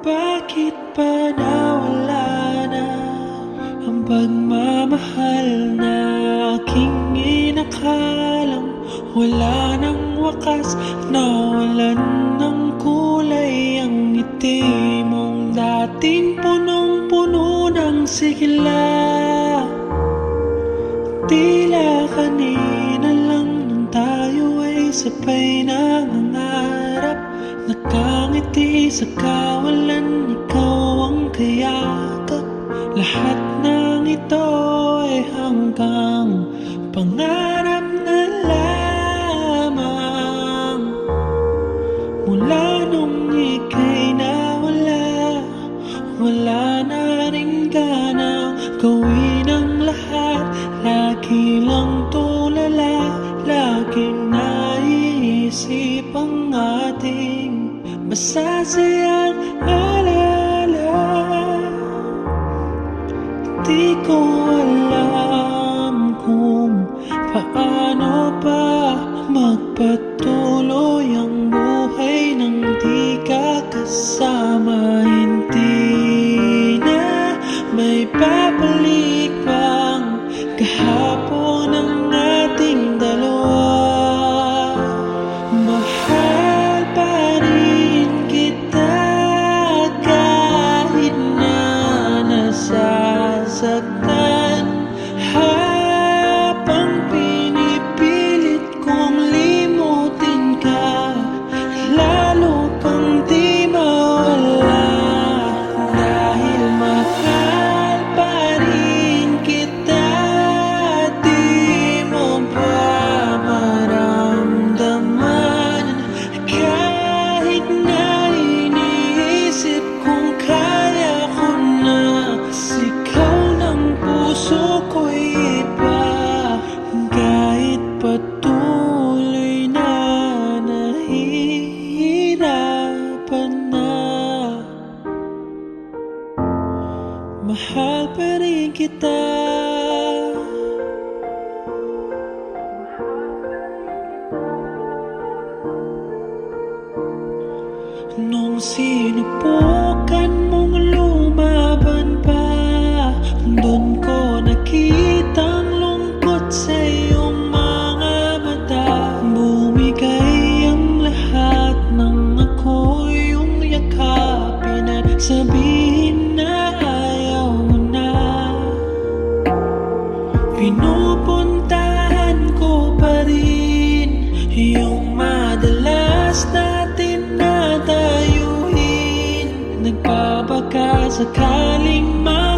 Bakit ba nawala na Ang pagmamahal na aking inakalang? Wala nang wakas Nawalan ng kulay ngiti mong dating punong-puno ng sigla. Tila kanina lang nang tayo ay sabay nangangarap Nakangiti sa kawalan, ikaw ang kayakap Lahat ng ito ay hanggang pangarap na lamang. Mula nung ika'y nawala Wala na rin gana. Gawin ang lahat Lagi lang tulala Laging naiisip ang Masasayang alala. Di ko alam kung paano pa magpatuloy ang buhay nang di ka kasama. Hindi na may babalik Mahal pa rin kita. Nung sinubukan mong lumaban pa Doon ko nakitang lungkot sa Nagbabaka sakaling ma